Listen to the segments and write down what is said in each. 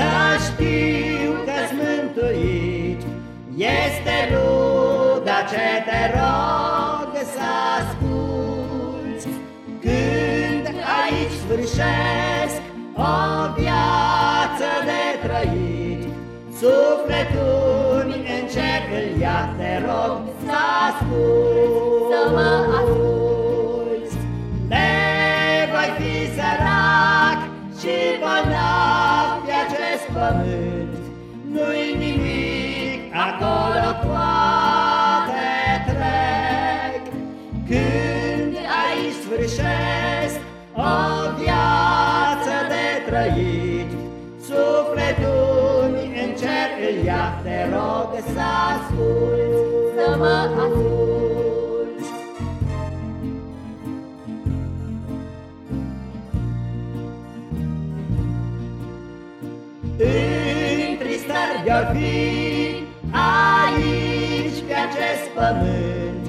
Să știu că-s mântuit. Este ruda ce te rog să asculți. Când aici sfârșesc o viață de trăit Sufletul încet îl ia, te rog să asculți. Pământ Nu-i nimic acolo toate trec. Când aici sfârșesc o viață de trăit Sufletul în cer îl ia, te rog să asculți Să mă asculți tristări de fi aici pe acest pământ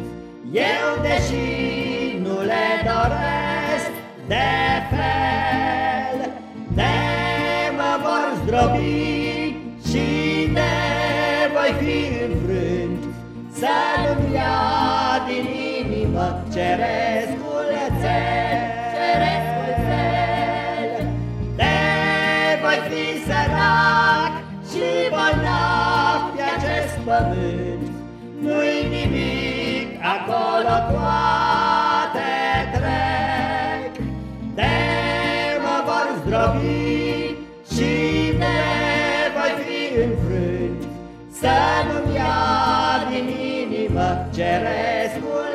Eu deși nu le doresc de fel De mă vor zdrobi și de voi fi înfrânt Să nu-mi ia din inimă cerescul țel Cerescul țel. De voi fi sărac și bolnav pe acest pământ Nu-i nimic, acolo toate trec. De mă vor zdrobi și de voi fi înfrânt Să nu-mi ia din inimă cerescul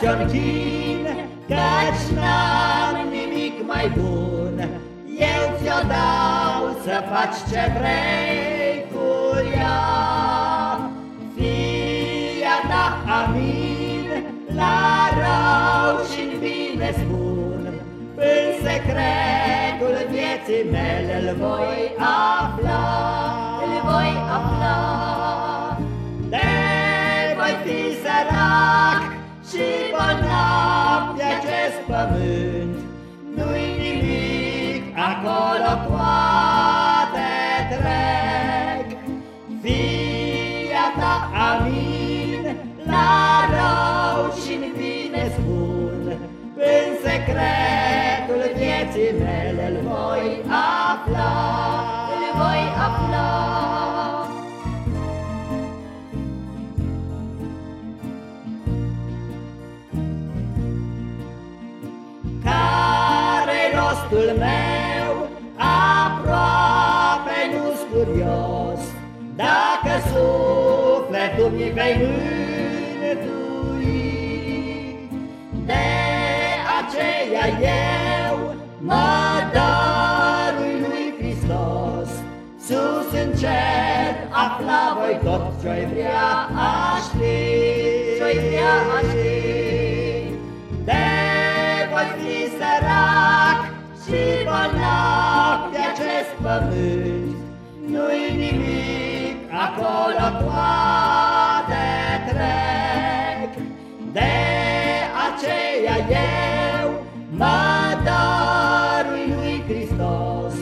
Viața mea ți-o închin, Căci n-am nimic mai bun. Eu ți-o dau să faci ce vrei cu ea. Fia ta, amin, la rău și-n bine spun, În secretul vieții mele îl voi afla. Îl voi afla De voi fi sărac și bolnav pe acest pământ, Nu-i nimic, acolo toate trec. Fia ta, amin, la rău și-n bine spun, În secretul vieții mele îl voi afla. Care-i rostul meu? Aproape nu-s curios Dacă sufletul mi vei mântui De aceea eu mă dărui lui Hristos Sus în cer afla voi tot ce-oi vrea a ști Ce-oi vrea a ști. Și bolnav pe acest pământ Nu-i nimic, acolo toate trec De aceea eu mă dărui lui Hristos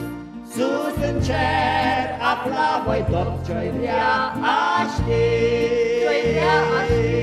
Sus în cer afla voi tot ce-oi vrea aș ști Ce-oi vrea a ști.